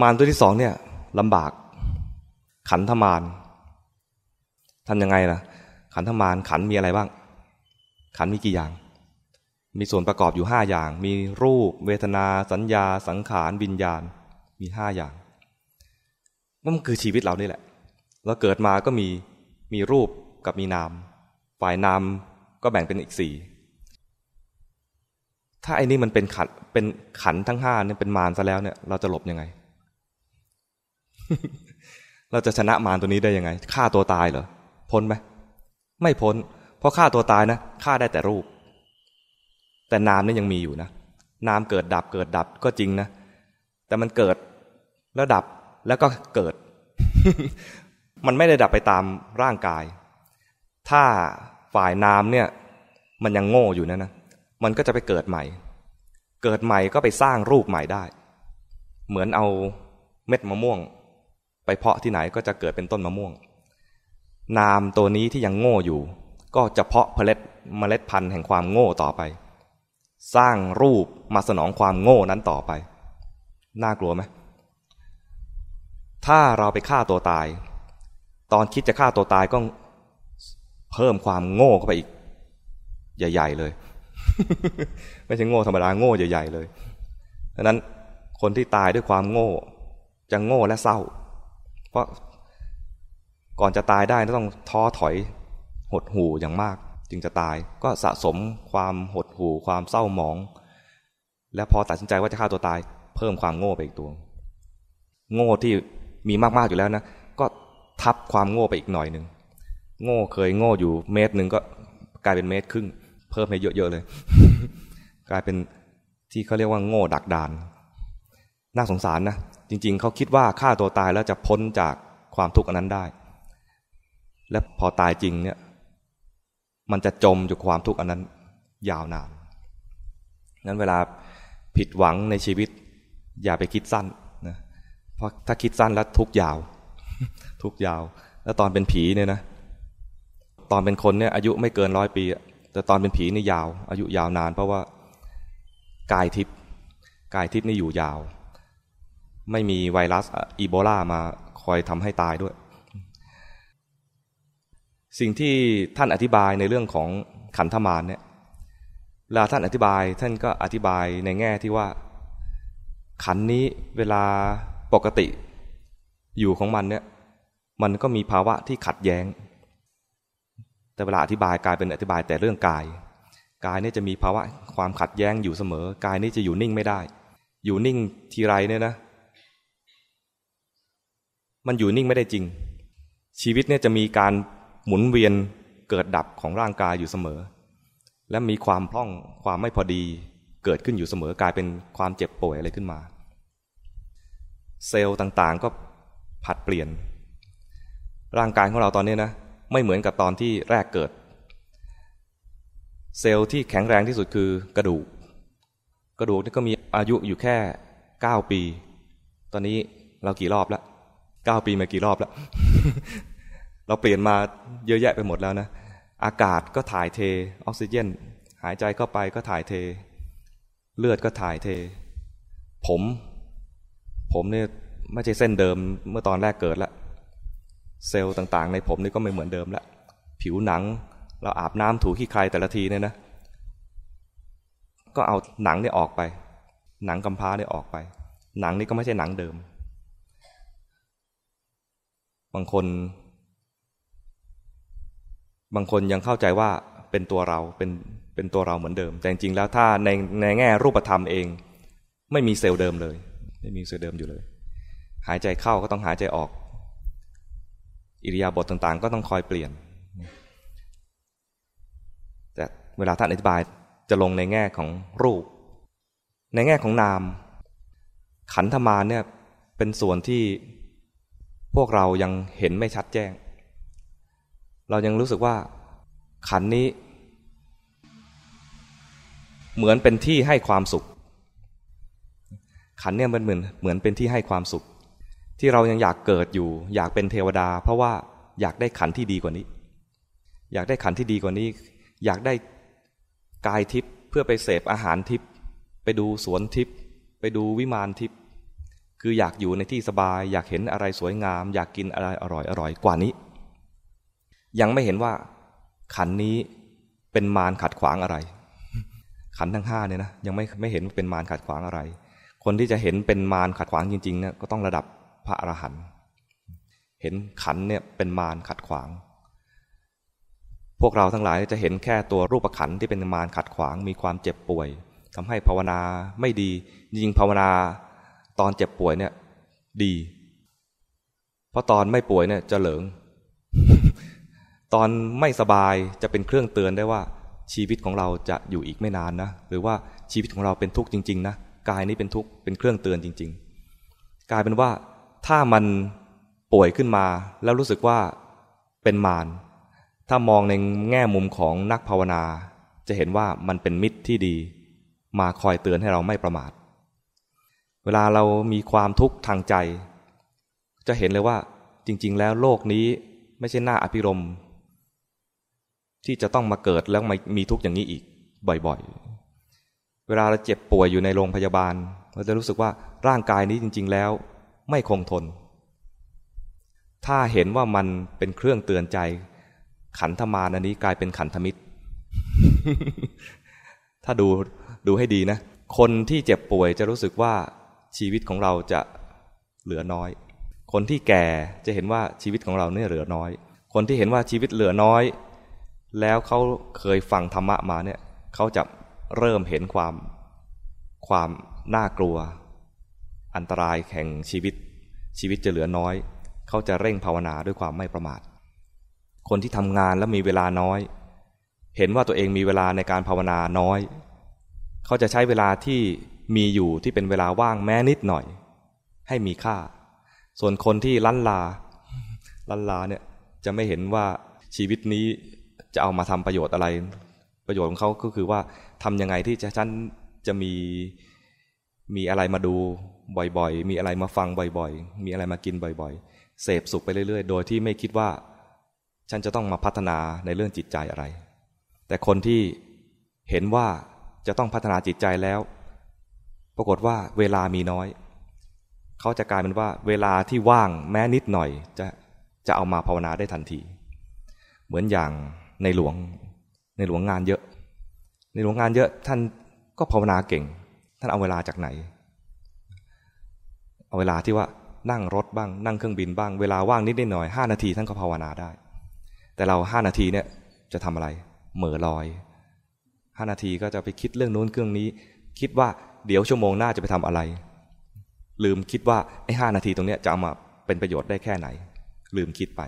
มารตัวที่สองเนี่ยลำบาก ขันธมารทำยังไงล่ะ ขันธมารขันมีอะไรบ้าง ขันมีกี่อย่าง มีส่วนประกอบอยู่ห้าอย่าง มีรูป เวทนา สัญญา สังขารวิญญาณ มีห้าอย่างมันคือชีวิตเรานี่แหละแล้วเกิดมาก็มีมีรูปกับมีนาม ฝ่ายนามก็แบ่งเป็นอีกสี่ถ้าไอ้นี่มันเป็นขันเป็นขันทั้งห้าเนี่ยเป็นมารซะแล้วเนี่ยเราจะหลบยังไง เราจะชนะมารตัวนี้ได้ยังไงฆ่าตัวตายเหรอพ้นไหมไม่พ้น เพราะฆ่าตัวตายนะฆ่าได้แต่รูป แต่นามนี่ยังมีอยู่นะนามเกิดดับเกิดดับก็จริงนะ แต่มันเกิดแล้วดับแล้วก็เกิด มันไม่ได้ดับไปตามร่างกาย ถ้าฝ่ายนามเนี่ยมันยังโง่อยู่นะนะ มันก็จะไปเกิดใหม่ เกิดใหม่ก็ไปสร้างรูปใหม่ได้ เหมือนเอาเม็ดมะม่วง ไปเพาะที่ไหนก็จะเกิดเป็นต้นมะม่วง นามตัวนี้ที่ยังโง่อยู่ ก็จะเพาะเมล็ดเมล็ดพันธุ์แห่งความโง่ต่อไป สร้างรูปมาสนองความโง่นั้นต่อไป น่ากลัวไหมถ้าเราไปฆ่าตัวตาย ตอนคิดจะฆ่าตัวตายก็เพิ่มความโง่เข้าไปอีก ใหญ่ ๆ เลย ไม่ใช่โง่ธรรมดาโง่ใหญ่ ๆ เลยดังนั้นคนที่ตายด้วยความโง่ จะโง่และเศร้า ราะก่อนจะตายได้ต้องท้อถอยหดหู่อย่างมาก จึงจะตายก็สะสมความหดหู่ความเศร้าหมอง และพอตัดสินใจว่าจะฆ่าตัวตาย เพิ่มความโง่ไปอีกตัว โง่ที่มีมากๆอยู่แล้วนะ ก็ทับความโง่ไปอีกหน่อยหนึ่งโง่เคยโง่อยู่เมตรหนึ่งก็กลายเป็นเมตรครึ่ง เพิ่มให้เยอะๆเลย กลายเป็นที่เขาเรียกว่าโง่ดักดาน น่าสงสารนะ จริง ๆ เขาคิดว่าฆ่าตัวตายแล้วจะพ้นจากความทุกข์อันนั้นได้ และพอตายจริงเนี่ย มันจะจมอยู่ความทุกข์อันนั้น ยาวนานนั้นเวลาผิดหวังในชีวิต อย่าไปคิดสั้นนะเพราะถ้าคิดสั้นแล้วทุกยาว ทุกยาว แล้วตอนเป็นผีเนี่ยนะตอนเป็นคนเนี่ยอายุไม่เกินร้อยปี แต่ตอนเป็นผีนี่ยาว อายุยาวนาน เพราะว่ากายทิพย์กายทิพย์นี่อยู่ยาว ไม่มีไวรัสอีโบลามาคอยทำให้ตายด้วย สิ่งที่ท่านอธิบายในเรื่องของขันธมารเนี่ยเวลาท่านอธิบายท่านก็อธิบายในแง่ที่ว่า ขันนี้เวลาปกติ อยู่ของมันเนี่ย มันก็มีภาวะที่ขัดแย้ง แต่เวลาอธิบายกลายเป็นอธิบายแต่เรื่องกาย กายนี่จะมีภาวะความขัดแย้งอยู่เสมอ กายนี่จะอยู่นิ่งไม่ได้ อยู่นิ่งทีไรเนี่ยนะ มันอยู่นิ่งไม่ได้จริง ชีวิตเนี่ยจะมีการหมุนเวียนเกิดดับของร่างกายอยู่เสมอ และมีความพร่องความไม่พอดีเกิดขึ้นอยู่เสมอกลายเป็นความเจ็บป่วยอะไรขึ้นมา เซลล์ต่างๆก็ผัดเปลี่ยน ร่างกายของเราตอนนี้นะไม่เหมือนกับตอนที่แรกเกิด เซลล์ที่แข็งแรงที่สุดคือกระดูก กระดูกนี่ก็มีอายุอยู่แค่เก้าปี ตอนนี้เรากี่รอบแล้ว เก้าปีมากี่รอบแล้ว เราเปลี่ยนมาเยอะแยะไปหมดแล้วนะ อากาศก็ถ่ายเท ออกซิเจน หายใจเข้าไปก็ถ่ายเท เลือดก็ถ่ายเท ผม ผมเนี่ยไม่ใช่เส้นเดิมเมื่อตอนแรกเกิดล้วเซลล์ต่างๆ ในผมนี่ก็ไม่เหมือนเดิมล้วผิวหนัง เราอาบน้ำถูขี้ใครแต่ละทีเนี่ยนะ ก็เอาหนังเนี่ยออกไป หนังกำพร้าเนี่ยออกไป หนังนี่ก็ไม่ใช่หนังเดิม บางคน บางคนยังเข้าใจว่าเป็นตัวเราเป็นเป็นตัวเราเหมือนเดิม แต่จริงๆแล้วถ้าในในแง่รูปธรรมเอง ไม่มีเซลล์เดิมเลย ไม่มีเซลล์เดิมอยู่เลย หายใจเข้าก็ต้องหายใจออก อิริยาบถต่างๆ ก็ต้องคอยเปลี่ยน แต่เวลาท่านอธิบายจะลงในแง่ของรูป ในแง่ของนาม ขันธมาเนี่ยเป็นส่วนที่ พวกเรายังเห็นไม่ชัดแจ้ง เรายังรู้สึกว่า ขันนี้ เหมือนเป็นที่ให้ความสุข ขันเนี่ยมันเหมือนเหมือนเป็นที่ให้ความสุข ที่เรายังอยากเกิดอยู่ อยากเป็นเทวดา เพราะว่าอยากได้ขันที่ดีกว่านี้ อยากได้ขันที่ดีกว่านี้ อยากได้กายทิพย์เพื่อไปเสพอาหารทิพย์ไปดูสวนทิพย์ไปดูวิมานทิพย์ คืออยากอยู่ในที่สบาย อยากเห็นอะไรสวยงาม อยากกินอะไรอร่อยอร่อยกว่านี้ ยังไม่เห็นว่า ขันนี้เป็นมารขัดขวางอะไร ขันทั้งห้าเนี่ยนะยังไม่ไม่เห็นเป็นมารขัดขวางอะไร คนที่จะเห็นเป็นมารขัดขวางจริงๆเนี่ยก็ต้องระดับพระอรหันต์เห็นขันเนี่ยเป็นมารขัดขวาง พวกเราทั้งหลายจะเห็นแค่ตัวรูปขันที่เป็นมารขัดขวางมีความเจ็บป่วยทำให้ภาวนาไม่ดีจริงภาวนา ตอนเจ็บป่วยเนี่ย ดี เพราะตอนไม่ป่วยเนี่ยจะเหลิง ตอนไม่สบายจะเป็นเครื่องเตือนได้ว่า ชีวิตของเราจะอยู่อีกไม่นานนะ หรือว่าชีวิตของเราเป็นทุกข์จริง ๆ นะ กายนี้เป็นทุกข์เป็นเครื่องเตือนจริง ๆ กลายเป็นว่าถ้ามันป่วยขึ้นมาแล้วรู้สึกว่าเป็นมารถ้ามองในแง่มุมของนักภาวนา จะเห็นว่ามันเป็นมิตรที่ดี มาคอยเตือนให้เราไม่ประมาท เวลาเรามีความทุกข์ทางใจ จะเห็นเลยว่าจริง ๆ แล้วโลกนี้ไม่ใช่หน้าอภิรมที่จะต้องมาเกิดแล้วมีทุกข์อย่างนี้อีกบ่อยๆ เวลาเราเจ็บป่วยอยู่ในโรงพยาบาล เราจะรู้สึกว่าร่างกายนี้จริง ๆ แล้วไม่คงทน ถ้าเห็นว่ามันเป็นเครื่องเตือนใจ ขันธมารอันนี้กลายเป็นขันธมิตร ถ้าดูดูให้ดีนะ คนที่เจ็บป่วยจะรู้สึกว่า ชีวิตของเราจะเหลือน้อย คนที่แก่จะเห็นว่าชีวิตของเราเนี่ยเหลือน้อย คนที่เห็นว่าชีวิตเหลือน้อย แล้วเขาเคยฟังธรรมะมาเนี่ยเขาจะเริ่มเห็นความความน่ากลัว อันตรายแห่งชีวิต ชีวิตจะเหลือน้อย เขาจะเร่งภาวนาด้วยความไม่ประมาท คนที่ทำงานแล้วมีเวลาน้อย เห็นว่าตัวเองมีเวลาในการภาวนาน้อย เขาจะใช้เวลาที่ มีอยู่ที่เป็นเวลาว่างแม้นิดหน่อย ให้มีค่า ส่วนคนที่ลันลา ลันลาเนี่ยจะไม่เห็นว่าชีวิตนี้จะเอามาทำประโยชน์อะไร ประโยชน์ของเขาก็คือว่าทำยังไงที่จะฉันจะมีมีอะไรมาดูบ่อยๆ มีอะไรมาฟังบ่อยๆ มีอะไรมากินบ่อยๆ เสพสุขไปเรื่อยๆ โดยที่ไม่คิดว่า ฉันจะต้องมาพัฒนาในเรื่องจิตใจอะไร แต่คนที่เห็นว่าจะต้องพัฒนาจิตใจแล้ว ปรากฏว่าเวลามีน้อย เขาจะกลายเป็นว่า เวลาที่ว่างแม้นิดหน่อย จะจะเอามาภาวนาได้ทันที เหมือนอย่างในหลวงในหลวงงานเยอะ ในหลวงงานเยอะท่านก็ภาวนาเก่ง ท่านเอาเวลาจากไหน เอาเวลาที่ว่านั่งรถบ้าง นั่งเครื่องบินบ้าง เวลาว่างนิดนิดหน่อยห้านาทีท่านก็ภาวนาได้ แต่เราห้านาทีเนี่ยจะทำอะไร เหม่อลอยห้านาทีก็จะไปคิดเรื่องนู้นเรื่องนี้ คิดว่าเดี๋ยวชั่วโมงหน้าจะไปทำอะไร ลืมคิดว่าไอ้ห้านาทีตรงเนี้ยจะเอามาเป็นประโยชน์ได้แค่ไหน ลืมคิดไป